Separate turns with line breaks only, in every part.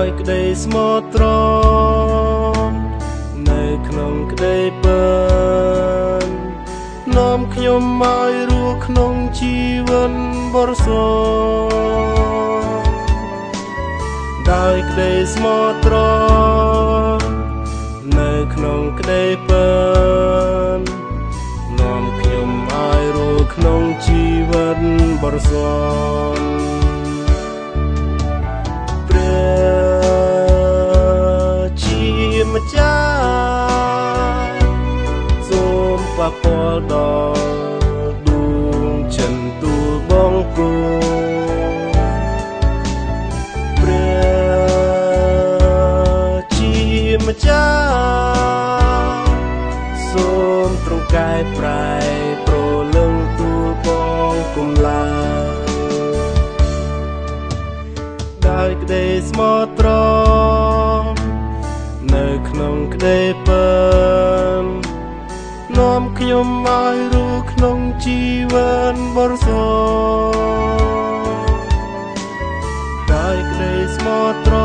ដោយក្តីស្មោះត្រង់នៅក្នុងក្តីពិននាំខ្ញុំឲ្យរស់ក្នុងជីវិតបរិសុទ្ធដោយក្តីស្មោះត្រង់នៅក្នុងក្តីពិននាំខ្ញុំឲ្យរស់ក្នុងជីវិតបរិសុទ្ធ ស្មោះត្រង់នៅក្នុងក្តីពិននាំខ្ញុំឲ្យរស់ក្នុងជីវិតបរិសុទ្ធដោយក្តីស្មោះត្រ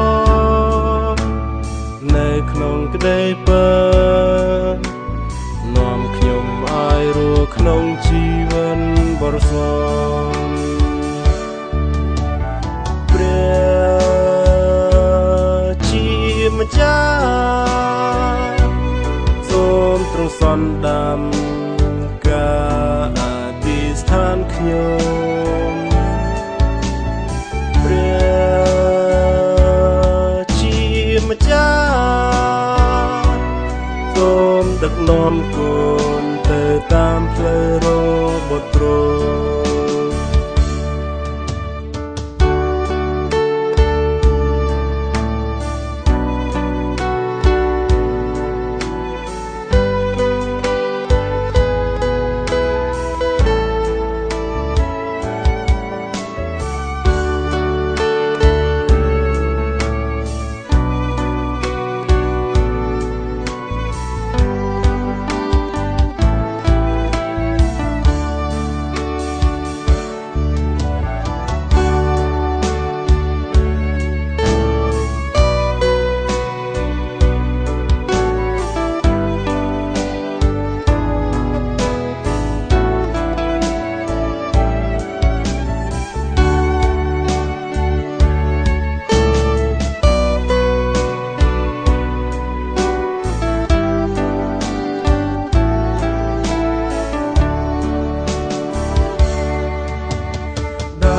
ង់នៅក្នុងក្តីពិននាំខ្ញុំឲ្យរស់ក្នុងជីវិតបរិសុទ្ធ ដឹកនាំគុំទៅតាមផ្លូវរបត់ទ្រង់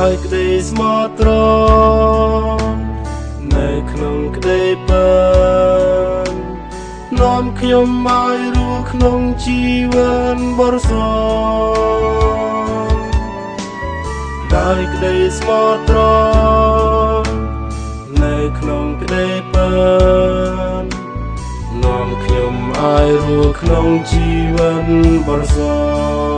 ដោយក្តីស្មោះត្រង់នៅក្នុងក្តីពិននាំខ្ញុំឲ្យរស់ក្នុងជីវិតបរិសុទ្ធដោយក្តីស្មោះត្រង់នៅក្នុងក្តីពិននាំខ្ញុំឲ្យរស់ក្នុងជីវិតបរិសុទ្ធ